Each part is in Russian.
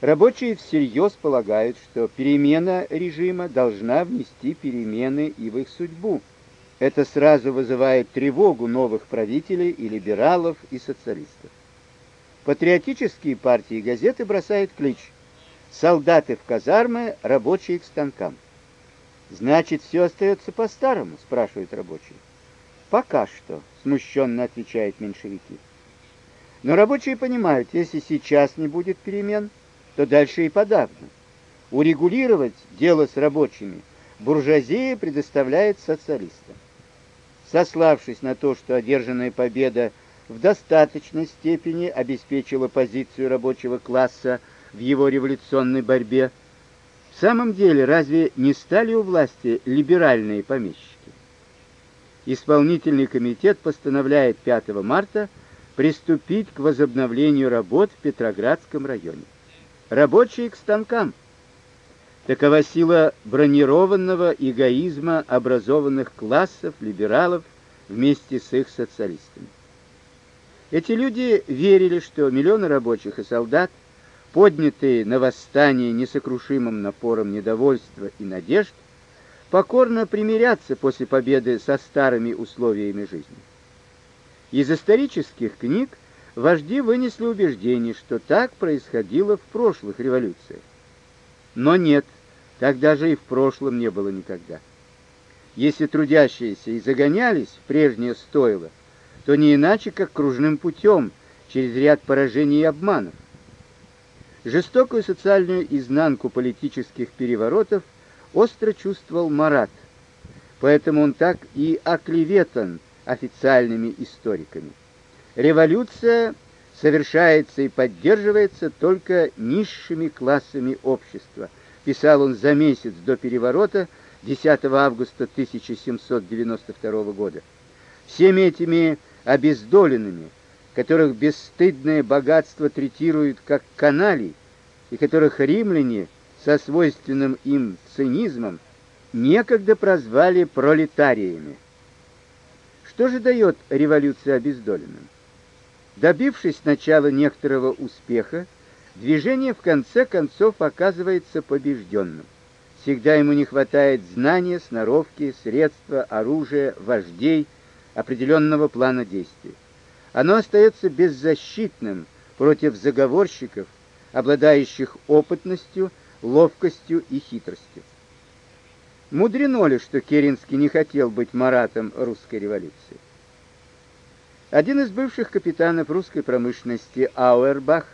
Рабочие всерьез полагают, что перемена режима должна внести перемены и в их судьбу. Это сразу вызывает тревогу новых правителей и либералов, и социалистов. Патриотические партии и газеты бросают клич «Солдаты в казармы, рабочие к станкам». «Значит, все остается по-старому?» – спрашивают рабочие. «Пока что», – смущенно отвечают меньшевики. Но рабочие понимают, если сейчас не будет перемен, то дальше и подавно. Урегулировать дело с рабочими буржуазия предоставляет социалистам. Сославшись на то, что одержанная победа в достаточной степени обеспечила позицию рабочего класса в его революционной борьбе, в самом деле разве не стали у власти либеральные помещики? Исполнительный комитет постановляет 5 марта приступить к возобновлению работ в Петроградском районе. Рабочие к станкам. Такова сила бронированного эгоизма образованных классов либералов вместе с их социалистами. Эти люди верили, что миллионы рабочих и солдат, поднятые на восстание несокрушимым напором недовольства и надежд, покорно примирятся после победы со старыми условиями жизни. Из исторических книг вожди вынесли убеждение, что так происходило в прошлых революциях. Но нет, так даже и в прошлом не было никогда. Если трудящиеся и загонялись в прежнее стойло, то не иначе, как кружным путем, через ряд поражений и обманов. Жестокую социальную изнанку политических переворотов остро чувствовал Марат, поэтому он так и оклеветан официальными историками. Революция совершается и поддерживается только низшими классами общества, писал он за месяц до переворота 10 августа 1792 года. Всеми этими обездоленными, которых бесстыдное богатство третирует как каналей, и которых римляне со свойственным им цинизмом некогда прозвали пролетариями. Что же дает революция обездоленным? Добившись сначала некоторого успеха, движение в конце концов оказывается побежденным. Всегда ему не хватает знания, сноровки, средства, оружия, вождей, определенного плана действий. Оно остается беззащитным против заговорщиков, обладающих опытностью, ловкостью и хитростью. Мудрено ли, что Керенский не хотел быть маратом русской революции? Один из бывших капитанов русской промышленности Ауэрбах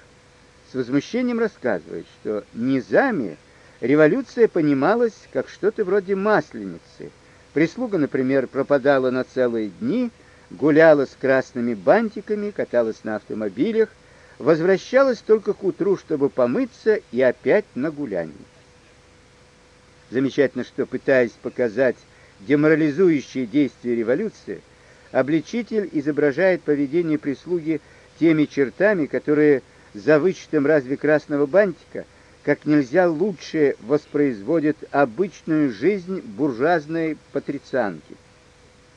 с возмущением рассказывает, что низами революция понималась как что-то вроде масленицы. Прислуга, например, пропадала на целые дни, гуляла с красными бантиками, каталась на автомобилях, возвращалась только к утру, чтобы помыться и опять на гулянье. Замечательно, что пытаясь показать деморализующие действия революции, обличитель изображает поведение прислуги теми чертами, которые за вычетом разве красного бантика как нельзя лучше воспроизводят обычную жизнь буржуазной патрицианки.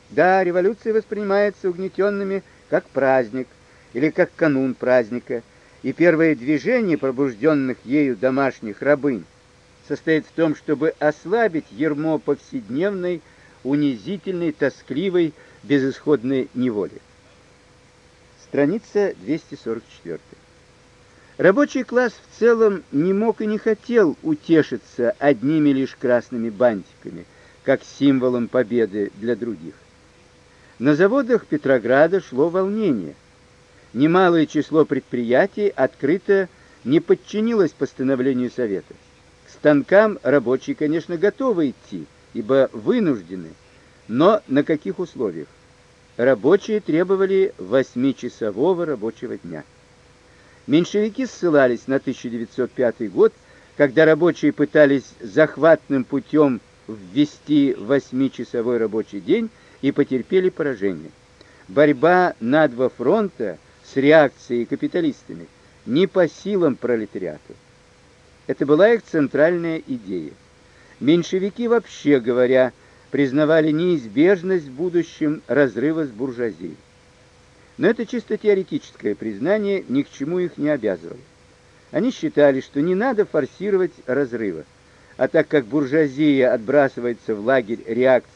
Да, революция воспринимается угнетенными как праздник или как канун праздника, и первое движение пробужденных ею домашних рабынь состоит в том, чтобы ослабить ермо повседневной, унизительной, тоскливой, безысходной неволи. Страница 244. Рабочий класс в целом не мог и не хотел утешиться одними лишь красными бантиками, как символом победы для других. На заводах Петрограда шло волнение. Немалое число предприятий открыто не подчинилось постановлению Совета станкам рабочие, конечно, готовы идти, ибо вынуждены, но на каких условиях? Рабочие требовали восьмичасового рабочего дня. Меньшевики ссылались на 1905 год, когда рабочие пытались захватным путем ввести восьмичасовой рабочий день и потерпели поражение. Борьба на два фронта с реакцией капиталистами не по силам пролетариату. Это была их центральная идея. Меньшевики, вообще говоря, признавали неизбежность в будущем разрыва с буржуазией. Но это чисто теоретическое признание ни к чему их не обязывало. Они считали, что не надо форсировать разрыва. А так как буржуазия отбрасывается в лагерь реакции